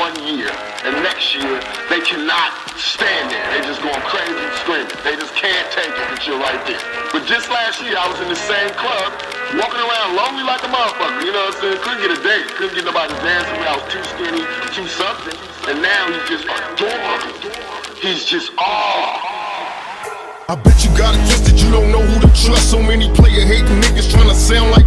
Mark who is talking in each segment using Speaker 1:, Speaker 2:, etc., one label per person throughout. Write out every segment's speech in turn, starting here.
Speaker 1: one year, and next year they cannot stand there. They just going crazy screaming. They just can't take it that you're right there. But just last year, I was in the same club, walking around lonely like a motherfucker. You know what I'm saying? Couldn't get a date. Couldn't get nobody me. I was too skinny, too something. And now he's just adorable. He's just all.
Speaker 2: I bet you got it twisted, you don't know who to trust. So many player hating niggas trying to sound like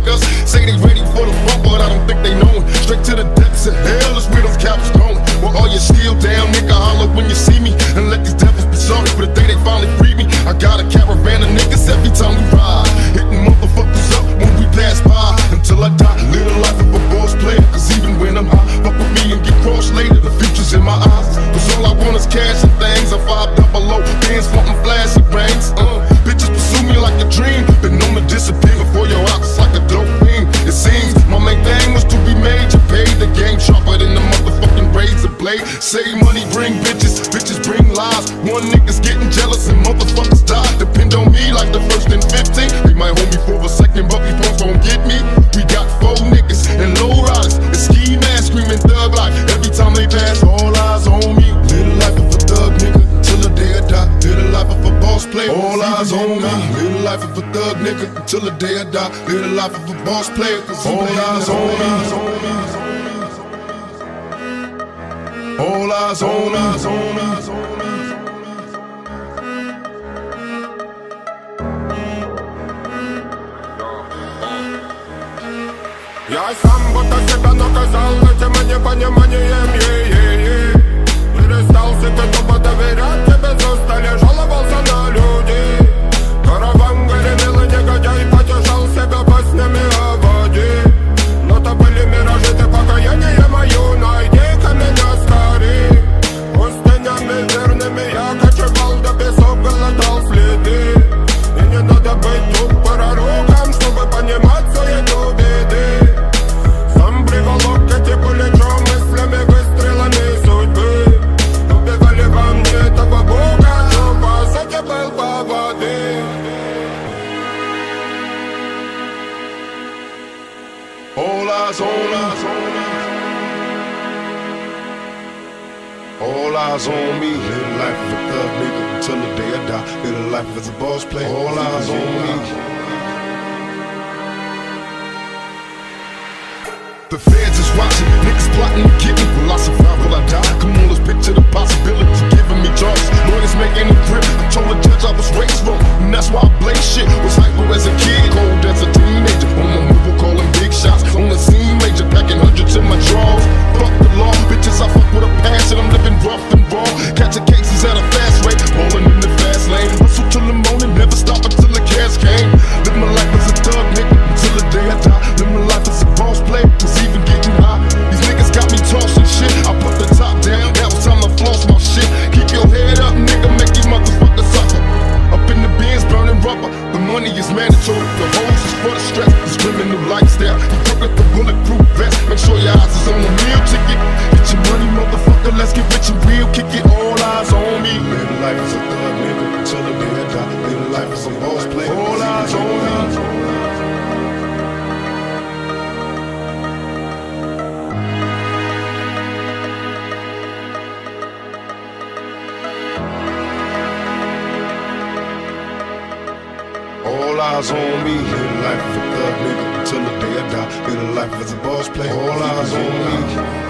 Speaker 2: they finally free me. I got a caravan of niggas every time we ride. Hitting motherfuckers up when we pass by. Until I die, live the life of a boss player. Cause even when I'm high, fuck with me and get crossed later. The future's in my eyes. Cause all I want is cash and things. I five double low, bands wanting flashy bangs. Uh, bitches pursue me like a dream. Been known to disappear before your eyes like a dope thing. It seems my main thing was to be major. Paid the game sharper than the motherfucking razor blade. Save money, bring bitches. eyes on me. Live the life of a thug nigga until the day I die. Live the life of a boss player, cause all eyes on me. All eyes on us, on
Speaker 3: us, on us. Jag är sambo, tar sedan och
Speaker 2: All eyes on me. Live the life of a thug nigga until the day I die. Live the life as a boss player. All eyes on me. The feds is watching, niggas plotting to get me. Will I survive? Will I die? Come on, let's picture the possibility. Giving me charges, lawyers making a grip. I told the judge I was raised wrong, Criminal lifestyle. You broke up the bulletproof vest. Make sure your eyes is on the meal ticket. Get your money, motherfucker. Let's get rich and real. Kick it. All eyes on me. Live the life as a thug nigga until the day I die. Live the life as a boss player. All eyes on me. All eyes on me. Life of a thug nigga until the day I die. Live the life as a boss player. All eyes on me.